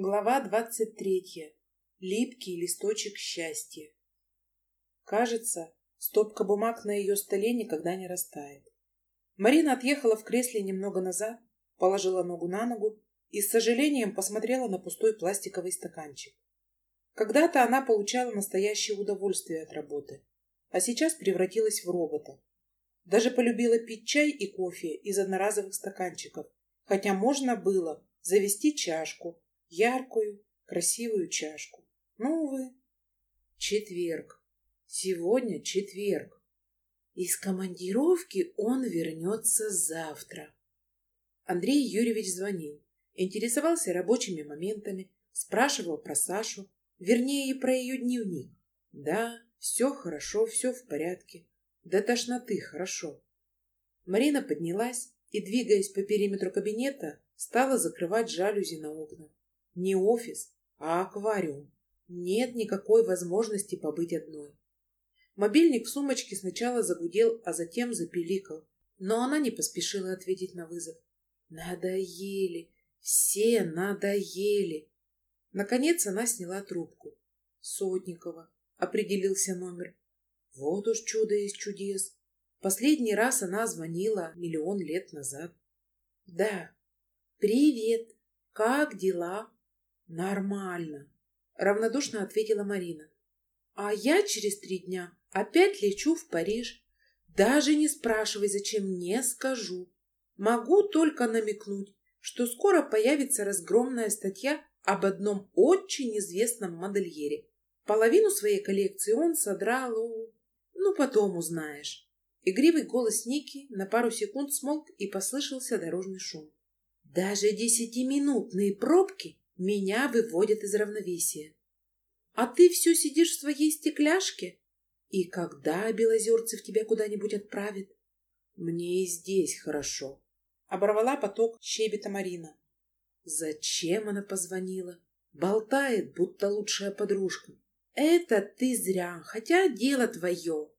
Глава двадцать третья. Липкий листочек счастья. Кажется, стопка бумаг на ее столе никогда не растает. Марина отъехала в кресле немного назад, положила ногу на ногу и с сожалением посмотрела на пустой пластиковый стаканчик. Когда-то она получала настоящее удовольствие от работы, а сейчас превратилась в робота. Даже полюбила пить чай и кофе из одноразовых стаканчиков, хотя можно было завести чашку, яркую, красивую чашку. Ну, увы. Четверг. Сегодня четверг. Из командировки он вернется завтра. Андрей Юрьевич звонил, интересовался рабочими моментами, спрашивал про Сашу, вернее, и про ее дневник. Да, все хорошо, все в порядке. До тошноты хорошо. Марина поднялась и, двигаясь по периметру кабинета, стала закрывать жалюзи на окна. Не офис, а аквариум. Нет никакой возможности побыть одной. Мобильник в сумочке сначала загудел, а затем запиликал. Но она не поспешила ответить на вызов. Надоели. Все надоели. Наконец она сняла трубку. Сотникова. Определился номер. Вот уж чудо из чудес. Последний раз она звонила миллион лет назад. Да. Привет. Как дела? Нормально, равнодушно ответила Марина. А я через три дня опять лечу в Париж. Даже не спрашивай, зачем, не скажу. Могу только намекнуть, что скоро появится разгромная статья об одном очень известном модельере. Половину своей коллекции он содрал у... Ну, потом узнаешь. Игривый голос Ники на пару секунд смолк и послышался дорожный шум. Даже десятиминутные пробки меня выводят из равновесия. А ты все сидишь в своей стекляшке? И когда Белозерцев тебя куда-нибудь отправит? Мне и здесь хорошо. Оборвала поток щебета Марина. Зачем она позвонила? Болтает, будто лучшая подружка. Это ты зря, хотя дело твое.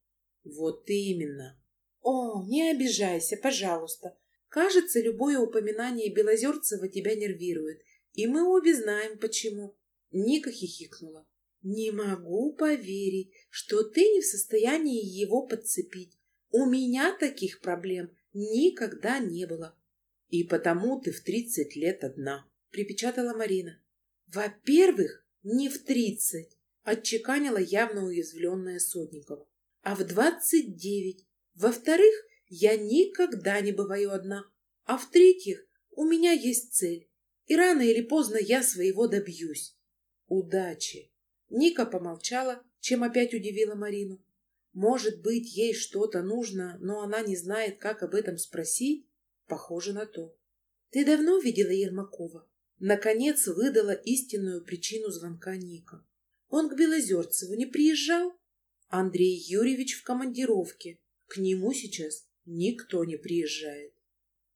Вот именно. О, не обижайся, пожалуйста. Кажется, любое упоминание Белозерцева тебя нервирует. И мы обе знаем, почему. Ника хихикнула. Не могу поверить, что ты не в состоянии его подцепить. У меня таких проблем никогда не было. И потому ты в тридцать лет одна, припечатала Марина. Во-первых, не в тридцать, отчеканила явно уязвленная Сотникова, а в двадцать девять. Во-вторых, я никогда не бываю одна. А в-третьих, у меня есть цель и рано или поздно я своего добьюсь. Удачи. Ника помолчала, чем опять удивила Марину. Может быть, ей что-то нужно, но она не знает, как об этом спросить? Похоже на то. Ты давно видела Ермакова? Наконец выдала истинную причину звонка Ника. Он к Белозерцеву не приезжал? Андрей Юрьевич в командировке. К нему сейчас никто не приезжает.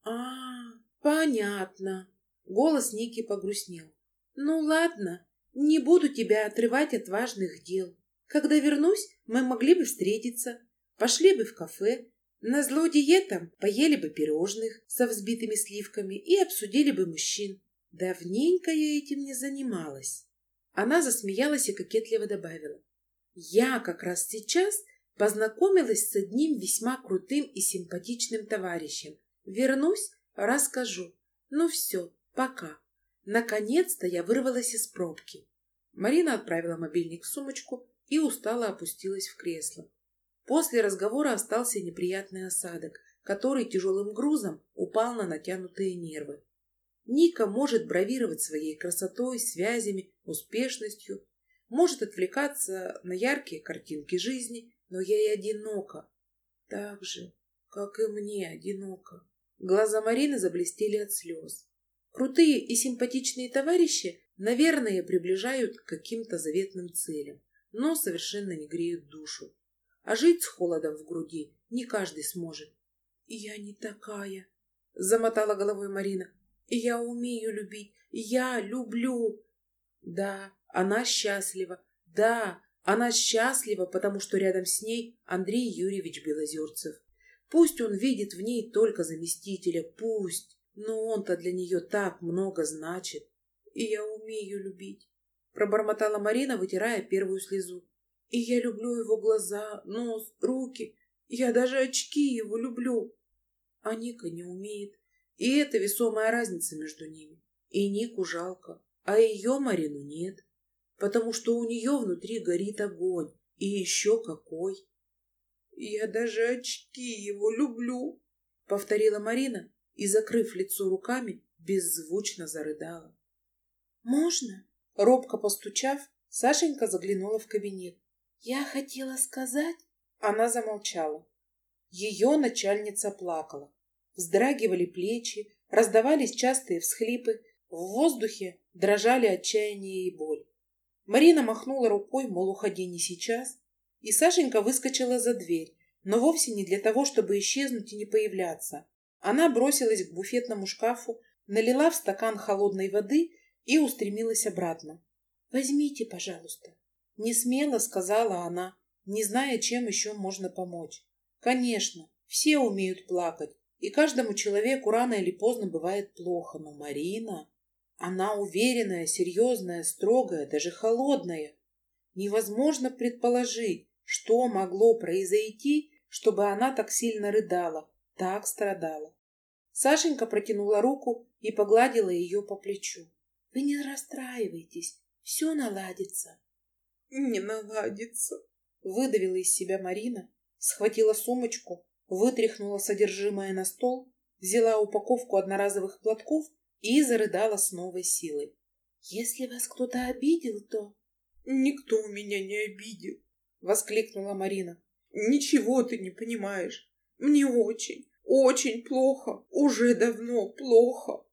А, понятно. Голос Ники погрустнел. «Ну ладно, не буду тебя отрывать от важных дел. Когда вернусь, мы могли бы встретиться, пошли бы в кафе, на зло диетам поели бы пирожных со взбитыми сливками и обсудили бы мужчин. Давненько я этим не занималась». Она засмеялась и кокетливо добавила. «Я как раз сейчас познакомилась с одним весьма крутым и симпатичным товарищем. Вернусь, расскажу. Ну все, Пока. Наконец-то я вырвалась из пробки. Марина отправила мобильник в сумочку и устало опустилась в кресло. После разговора остался неприятный осадок, который тяжелым грузом упал на натянутые нервы. Ника может бравировать своей красотой, связями, успешностью, может отвлекаться на яркие картинки жизни, но ей одиноко. Так же, как и мне одиноко. Глаза Марины заблестели от слез. Крутые и симпатичные товарищи, наверное, приближают к каким-то заветным целям, но совершенно не греют душу. А жить с холодом в груди не каждый сможет. Я не такая, замотала головой Марина. Я умею любить, я люблю. Да, она счастлива. Да, она счастлива, потому что рядом с ней Андрей Юрьевич Белозерцев. Пусть он видит в ней только заместителя, пусть. Но он-то для нее так много значит. и я умею любить», — пробормотала Марина, вытирая первую слезу. «И я люблю его глаза, нос, руки. Я даже очки его люблю». А Ника не умеет. И это весомая разница между ними. И Нику жалко, а ее Марину нет. Потому что у нее внутри горит огонь. И еще какой. «Я даже очки его люблю», — повторила Марина и, закрыв лицо руками, беззвучно зарыдала. «Можно?» Робко постучав, Сашенька заглянула в кабинет. «Я хотела сказать...» Она замолчала. Ее начальница плакала. Вздрагивали плечи, раздавались частые всхлипы, в воздухе дрожали отчаяние и боль. Марина махнула рукой, мол, уходи не сейчас, и Сашенька выскочила за дверь, но вовсе не для того, чтобы исчезнуть и не появляться. Она бросилась к буфетному шкафу, налила в стакан холодной воды и устремилась обратно. «Возьмите, пожалуйста», — несмело сказала она, не зная, чем еще можно помочь. Конечно, все умеют плакать, и каждому человеку рано или поздно бывает плохо, но Марина... Она уверенная, серьезная, строгая, даже холодная. Невозможно предположить, что могло произойти, чтобы она так сильно рыдала, так страдала. Сашенька протянула руку и погладила ее по плечу. Вы не расстраивайтесь, все наладится. Не наладится, выдавила из себя Марина, схватила сумочку, вытряхнула содержимое на стол, взяла упаковку одноразовых платков и зарыдала с новой силой. Если вас кто-то обидел, то... Никто меня не обидел, воскликнула Марина. Ничего ты не понимаешь. Мне очень, очень плохо. Уже давно плохо.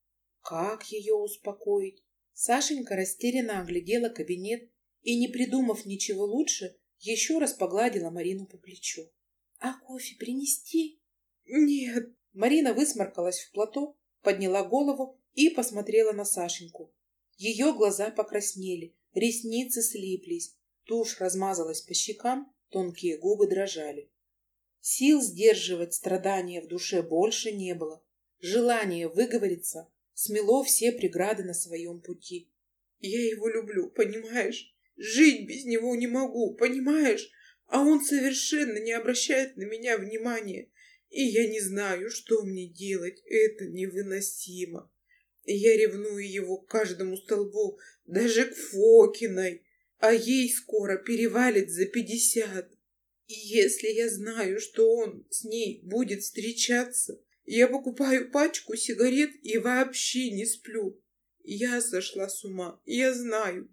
Как ее успокоить? Сашенька растерянно оглядела кабинет и, не придумав ничего лучше, еще раз погладила Марину по плечу. «А кофе принести?» «Нет». Марина высморкалась в платок, подняла голову и посмотрела на Сашеньку. Ее глаза покраснели, ресницы слиплись, тушь размазалась по щекам, тонкие губы дрожали. Сил сдерживать страдания в душе больше не было. Желание выговориться смело все преграды на своем пути. Я его люблю, понимаешь? Жить без него не могу, понимаешь? А он совершенно не обращает на меня внимания. И я не знаю, что мне делать. Это невыносимо. Я ревную его к каждому столбу, даже к Фокиной. А ей скоро перевалит за пятьдесят. И если я знаю, что он с ней будет встречаться, я покупаю пачку сигарет и вообще не сплю. Я сошла с ума, я знаю.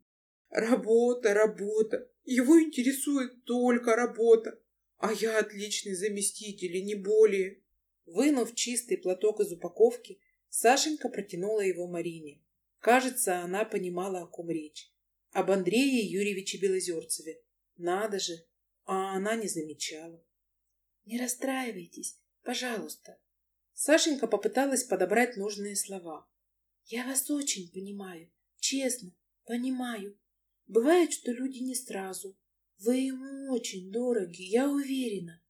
Работа, работа. Его интересует только работа. А я отличный заместитель и не более. Вынув чистый платок из упаковки, Сашенька протянула его Марине. Кажется, она понимала, о ком речь. Об Андрее Юрьевиче Белозерцеве. Надо же, а она не замечала. «Не расстраивайтесь, пожалуйста», Сашенька попыталась подобрать нужные слова. «Я вас очень понимаю, честно, понимаю. Бывает, что люди не сразу. Вы ему очень дороги, я уверена».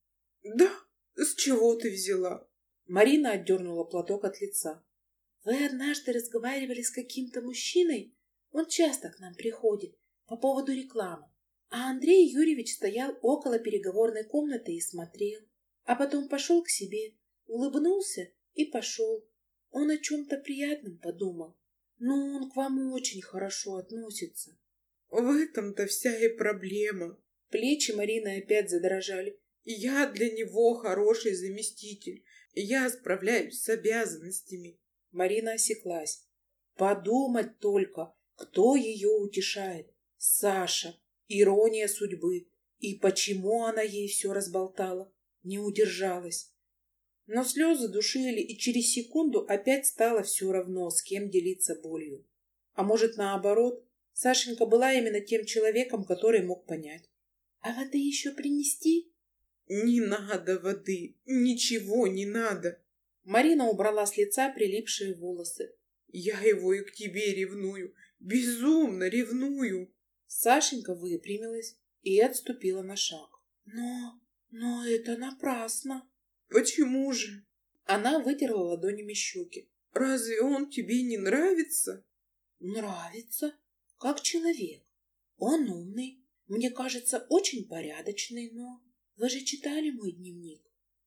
«Да? С чего ты взяла?» Марина отдернула платок от лица. «Вы однажды разговаривали с каким-то мужчиной? Он часто к нам приходит по поводу рекламы. А Андрей Юрьевич стоял около переговорной комнаты и смотрел, а потом пошел к себе улыбнулся и пошел. Он о чем-то приятном подумал. Но он к вам очень хорошо относится. В этом-то вся и проблема. Плечи Марины опять задрожали. Я для него хороший заместитель. Я справляюсь с обязанностями. Марина осеклась. Подумать только, кто ее утешает. Саша. Ирония судьбы. И почему она ей все разболтала? Не удержалась. Но слезы душили, и через секунду опять стало все равно, с кем делиться болью. А может, наоборот, Сашенька была именно тем человеком, который мог понять. «А воды еще принести?» «Не надо воды, ничего не надо!» Марина убрала с лица прилипшие волосы. «Я его и к тебе ревную, безумно ревную!» Сашенька выпрямилась и отступила на шаг. «Но... но это напрасно!» Почему же? Она вытерла ладонями щеки. Разве он тебе не нравится? Нравится. Как человек. Он умный. Мне кажется, очень порядочный, но... Вы же читали мой дневник?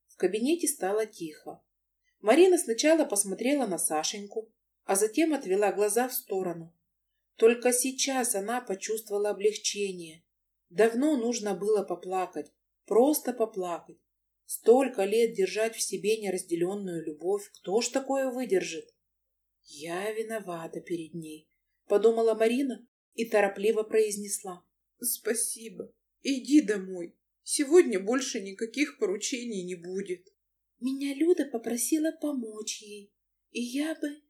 В кабинете стало тихо. Марина сначала посмотрела на Сашеньку, а затем отвела глаза в сторону. Только сейчас она почувствовала облегчение. Давно нужно было поплакать, просто поплакать. Столько лет держать в себе неразделенную любовь, кто ж такое выдержит? Я виновата перед ней, подумала Марина и торопливо произнесла. Спасибо. Иди домой. Сегодня больше никаких поручений не будет. Меня Люда попросила помочь ей, и я бы...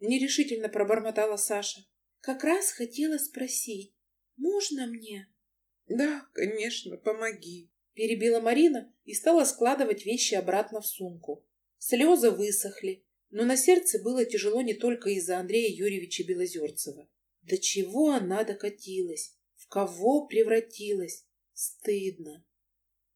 Нерешительно пробормотала Саша. Как раз хотела спросить, можно мне? Да, конечно, помоги. Перебила Марина и стала складывать вещи обратно в сумку. Слезы высохли, но на сердце было тяжело не только из-за Андрея Юрьевича Белозерцева. До чего она докатилась? В кого превратилась? Стыдно.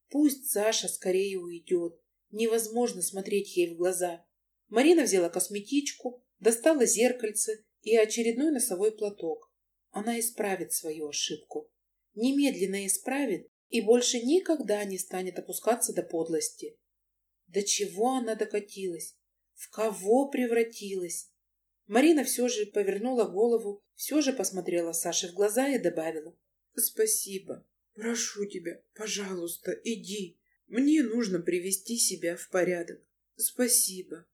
Пусть Саша скорее уйдет. Невозможно смотреть ей в глаза. Марина взяла косметичку, достала зеркальце и очередной носовой платок. Она исправит свою ошибку. Немедленно исправит и больше никогда не станет опускаться до подлости. До чего она докатилась? В кого превратилась? Марина все же повернула голову, все же посмотрела Саше в глаза и добавила. «Спасибо. Прошу тебя, пожалуйста, иди. Мне нужно привести себя в порядок. Спасибо».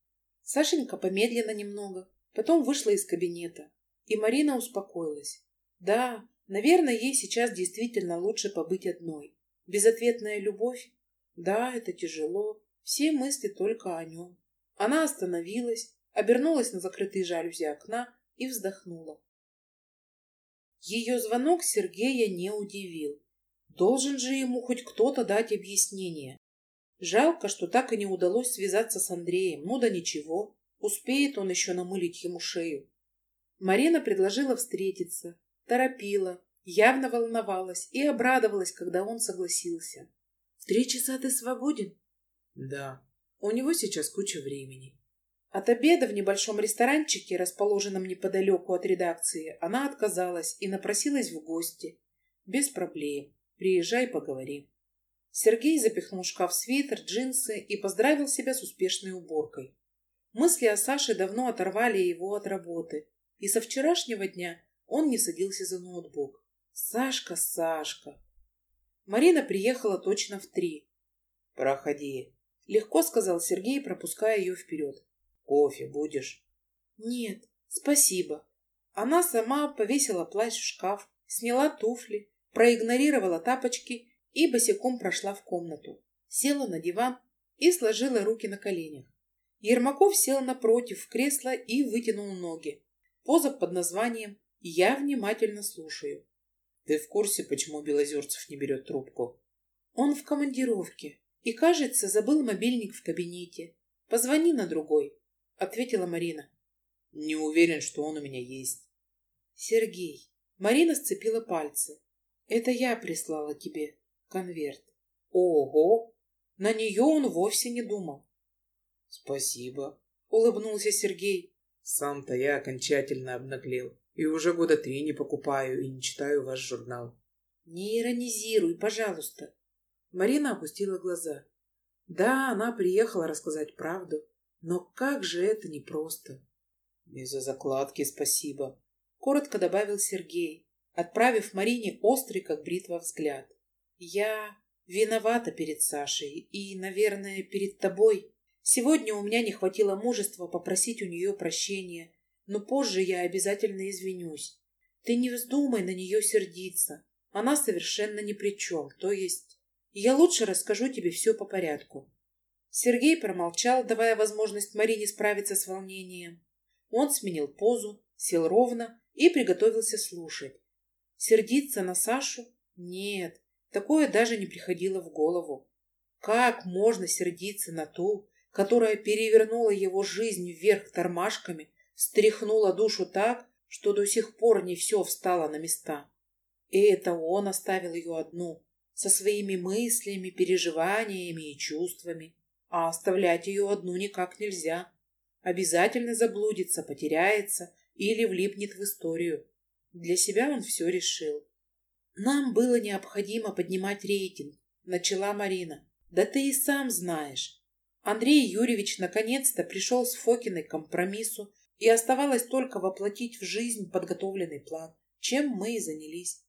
Сашенька помедленно немного, потом вышла из кабинета, и Марина успокоилась. Да, Наверное, ей сейчас действительно лучше побыть одной. Безответная любовь? Да, это тяжело. Все мысли только о нем. Она остановилась, обернулась на закрытые жалюзи окна и вздохнула. Ее звонок Сергея не удивил. Должен же ему хоть кто-то дать объяснение. Жалко, что так и не удалось связаться с Андреем. Ну да ничего, успеет он еще намылить ему шею. Марина предложила встретиться, торопила, явно волновалась и обрадовалась, когда он согласился. «В три часа ты свободен?» «Да. У него сейчас куча времени». От обеда в небольшом ресторанчике, расположенном неподалеку от редакции, она отказалась и напросилась в гости. «Без проблем. Приезжай, поговорим». Сергей запихнул в шкаф свитер, джинсы и поздравил себя с успешной уборкой. Мысли о Саше давно оторвали его от работы, и со вчерашнего дня он не садился за ноутбук. Сашка, Сашка. Марина приехала точно в три. Проходи. Легко сказал Сергей, пропуская ее вперед. Кофе будешь? Нет, спасибо. Она сама повесила плащ в шкаф, сняла туфли, проигнорировала тапочки и босиком прошла в комнату. Села на диван и сложила руки на коленях. Ермаков сел напротив в кресло и вытянул ноги. Поза под названием я внимательно слушаю. Ты в курсе, почему Белозерцев не берет трубку? Он в командировке и, кажется, забыл мобильник в кабинете. Позвони на другой, ответила Марина. Не уверен, что он у меня есть. Сергей. Марина сцепила пальцы. Это я прислала тебе конверт. Ого! На нее он вовсе не думал. Спасибо, улыбнулся Сергей. Сам-то я окончательно обнаглел. И уже года три не покупаю и не читаю ваш журнал. Не иронизируй, пожалуйста. Марина опустила глаза. Да, она приехала рассказать правду, но как же это непросто. И за закладки спасибо. Коротко добавил Сергей, отправив Марине острый, как бритва, взгляд. Я виновата перед Сашей и, наверное, перед тобой. Сегодня у меня не хватило мужества попросить у нее прощения но позже я обязательно извинюсь. Ты не вздумай на нее сердиться. Она совершенно ни при чем. То есть, я лучше расскажу тебе все по порядку. Сергей промолчал, давая возможность Марине справиться с волнением. Он сменил позу, сел ровно и приготовился слушать. Сердиться на Сашу? Нет, такое даже не приходило в голову. Как можно сердиться на ту, которая перевернула его жизнь вверх тормашками, стряхнула душу так, что до сих пор не все встало на места. И это он оставил ее одну, со своими мыслями, переживаниями и чувствами. А оставлять ее одну никак нельзя. Обязательно заблудится, потеряется или влипнет в историю. Для себя он все решил. «Нам было необходимо поднимать рейтинг», — начала Марина. «Да ты и сам знаешь. Андрей Юрьевич наконец-то пришел с Фокиной к компромиссу, и оставалось только воплотить в жизнь подготовленный план, чем мы и занялись.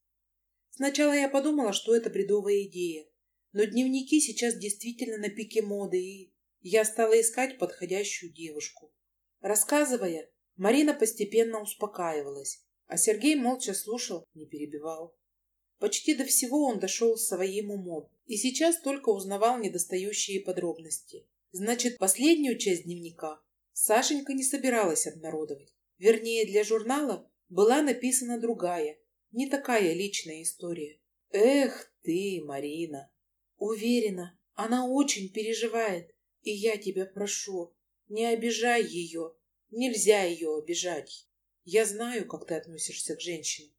Сначала я подумала, что это бредовая идея, но дневники сейчас действительно на пике моды, и я стала искать подходящую девушку. Рассказывая, Марина постепенно успокаивалась, а Сергей молча слушал, не перебивал. Почти до всего он дошел своим умом и сейчас только узнавал недостающие подробности. Значит, последнюю часть дневника Сашенька не собиралась обнародовать. Вернее, для журнала была написана другая, не такая личная история. Эх ты, Марина! Уверена, она очень переживает, и я тебя прошу, не обижай ее. Нельзя ее обижать. Я знаю, как ты относишься к женщинам.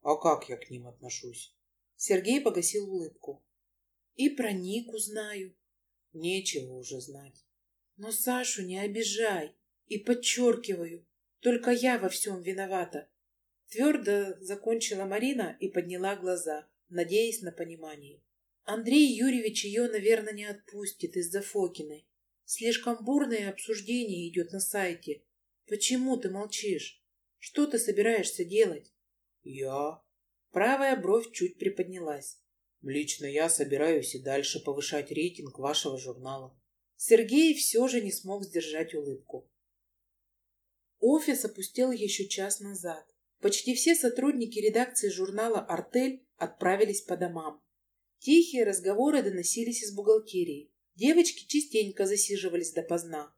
А как я к ним отношусь? Сергей погасил улыбку. И про Нику знаю. Нечего уже знать. Но Сашу не обижай. И подчеркиваю, только я во всем виновата. Твердо закончила Марина и подняла глаза, надеясь на понимание. Андрей Юрьевич ее, наверное, не отпустит из-за Фокиной. Слишком бурное обсуждение идет на сайте. Почему ты молчишь? Что ты собираешься делать? Я? Правая бровь чуть приподнялась. Лично я собираюсь и дальше повышать рейтинг вашего журнала. Сергей все же не смог сдержать улыбку. Офис опустел еще час назад. Почти все сотрудники редакции журнала «Артель» отправились по домам. Тихие разговоры доносились из бухгалтерии. Девочки частенько засиживались допоздна.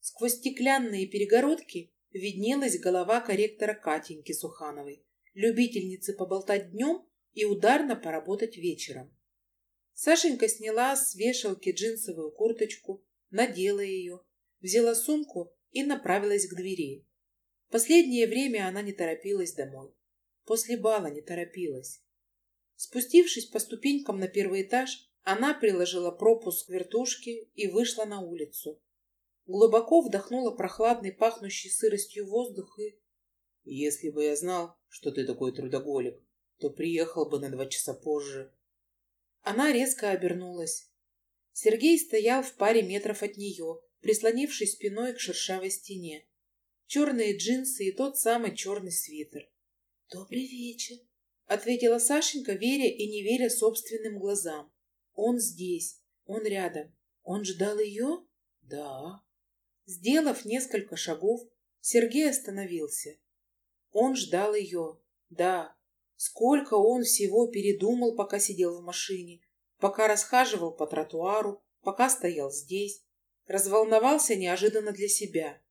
Сквозь стеклянные перегородки виднелась голова корректора Катеньки Сухановой, любительницы поболтать днем и ударно поработать вечером. Сашенька сняла с вешалки джинсовую курточку, надела ее, взяла сумку и направилась к двери. Последнее время она не торопилась домой. После бала не торопилась. Спустившись по ступенькам на первый этаж, она приложила пропуск к вертушке и вышла на улицу. Глубоко вдохнула прохладный, пахнущий сыростью воздух и... «Если бы я знал, что ты такой трудоголик, то приехал бы на два часа позже. Она резко обернулась. Сергей стоял в паре метров от нее, прислонившись спиной к шершавой стене. Черные джинсы и тот самый черный свитер. «Добрый вечер», — ответила Сашенька, веря и не веря собственным глазам. «Он здесь, он рядом. Он ждал ее?» «Да». Сделав несколько шагов, Сергей остановился. Он ждал ее, да, Сколько он всего передумал, пока сидел в машине, пока расхаживал по тротуару, пока стоял здесь. Разволновался неожиданно для себя.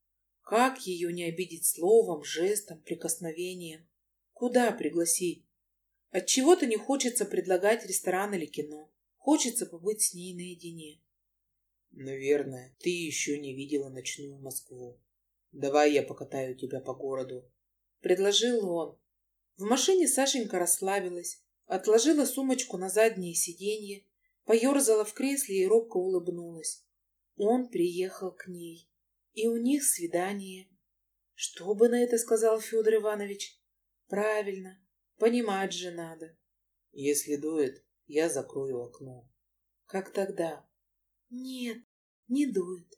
Как ее не обидеть словом, жестом, прикосновением? Куда пригласить? Отчего-то не хочется предлагать ресторан или кино. Хочется побыть с ней наедине. Наверное, ты еще не видела ночную Москву. Давай я покатаю тебя по городу. Предложил он, в машине Сашенька расслабилась, отложила сумочку на заднее сиденье, поерзала в кресле и робко улыбнулась. Он приехал к ней, и у них свидание. Что бы на это сказал Федор Иванович? Правильно, понимать же надо. Если дует, я закрою окно. Как тогда? Нет, не дует.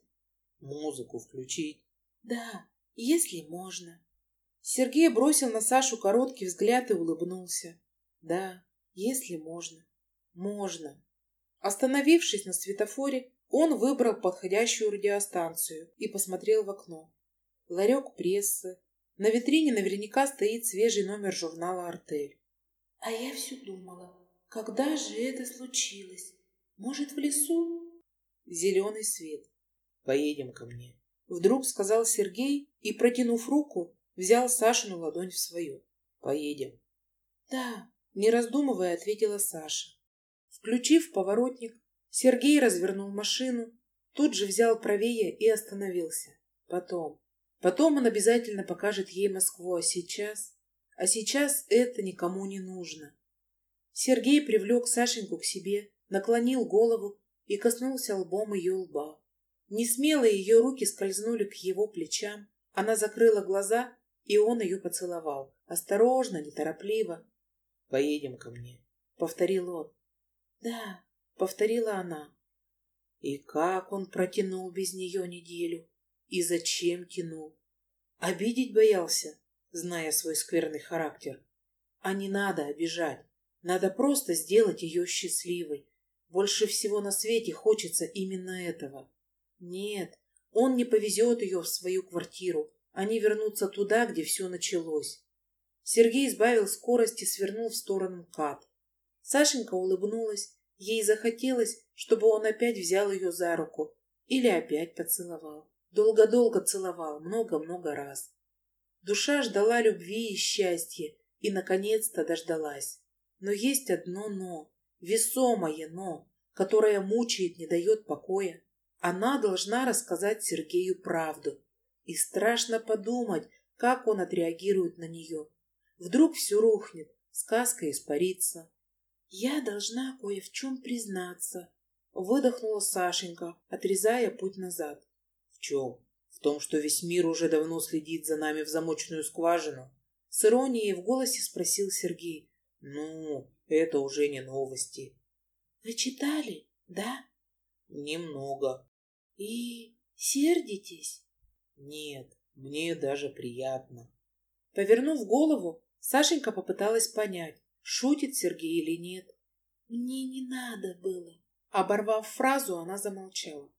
Музыку включить? Да, если можно. Сергей бросил на Сашу короткий взгляд и улыбнулся. Да, если можно. Можно. Остановившись на светофоре, он выбрал подходящую радиостанцию и посмотрел в окно. Ларек прессы. На витрине наверняка стоит свежий номер журнала «Артель». А я все думала, когда же это случилось? Может, в лесу? Зеленый свет. Поедем ко мне. Вдруг сказал Сергей и, протянув руку, взял Сашину ладонь в свою. «Поедем». «Да», — не раздумывая, ответила Саша. Включив поворотник, Сергей развернул машину, тут же взял правее и остановился. Потом. Потом он обязательно покажет ей Москву, а сейчас... А сейчас это никому не нужно. Сергей привлек Сашеньку к себе, наклонил голову и коснулся лбом ее лба. Несмело ее руки скользнули к его плечам. Она закрыла глаза И он ее поцеловал, осторожно, неторопливо. «Поедем ко мне», — повторил он. «Да», — повторила она. И как он протянул без нее неделю? И зачем тянул? Обидеть боялся, зная свой скверный характер. А не надо обижать. Надо просто сделать ее счастливой. Больше всего на свете хочется именно этого. Нет, он не повезет ее в свою квартиру. Они вернутся туда, где все началось. Сергей сбавил скорость и свернул в сторону МКАД. Сашенька улыбнулась. Ей захотелось, чтобы он опять взял ее за руку или опять поцеловал. Долго-долго целовал, много-много раз. Душа ждала любви и счастья, и, наконец-то, дождалась. Но есть одно «но», весомое «но», которое мучает, не дает покоя. Она должна рассказать Сергею правду. И страшно подумать, как он отреагирует на нее. Вдруг все рухнет, сказка испарится. «Я должна кое в чем признаться», — выдохнула Сашенька, отрезая путь назад. «В чем?» «В том, что весь мир уже давно следит за нами в замочную скважину?» С иронией в голосе спросил Сергей. «Ну, это уже не новости». «Вы читали, да?» «Немного». «И сердитесь?» «Нет, мне даже приятно». Повернув голову, Сашенька попыталась понять, шутит Сергей или нет. «Мне не надо было». Оборвав фразу, она замолчала.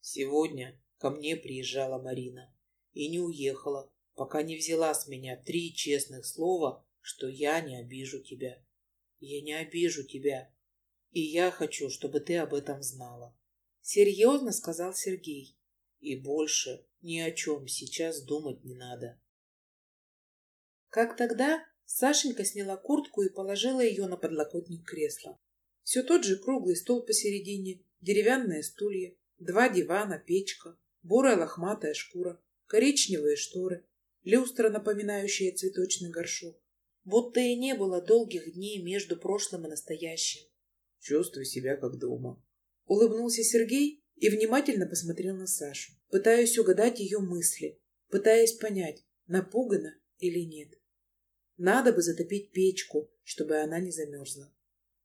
«Сегодня ко мне приезжала Марина и не уехала, пока не взяла с меня три честных слова, что я не обижу тебя. Я не обижу тебя, и я хочу, чтобы ты об этом знала. Серьезно сказал Сергей. И больше ни о чем сейчас думать не надо. Как тогда, Сашенька сняла куртку и положила ее на подлокотник кресла. Все тот же круглый стол посередине, деревянные стулья, два дивана, печка, бурая лохматая шкура, коричневые шторы, люстра, напоминающая цветочный горшок. Будто и не было долгих дней между прошлым и настоящим. Чувствуй себя как дома. Улыбнулся Сергей и внимательно посмотрел на Сашу, пытаясь угадать ее мысли, пытаясь понять, напугана или нет. Надо бы затопить печку, чтобы она не замерзла.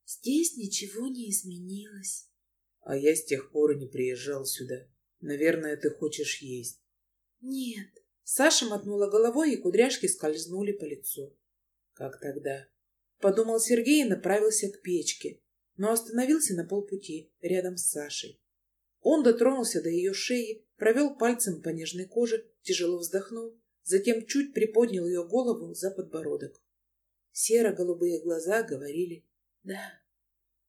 Здесь ничего не изменилось. А я с тех пор и не приезжал сюда. Наверное, ты хочешь есть. Нет. Саша мотнула головой, и кудряшки скользнули по лицу. Как тогда? Подумал Сергей и направился к печке, но остановился на полпути рядом с Сашей. Он дотронулся до ее шеи, провел пальцем по нежной коже, тяжело вздохнул, затем чуть приподнял ее голову за подбородок. Серо-голубые глаза говорили «Да».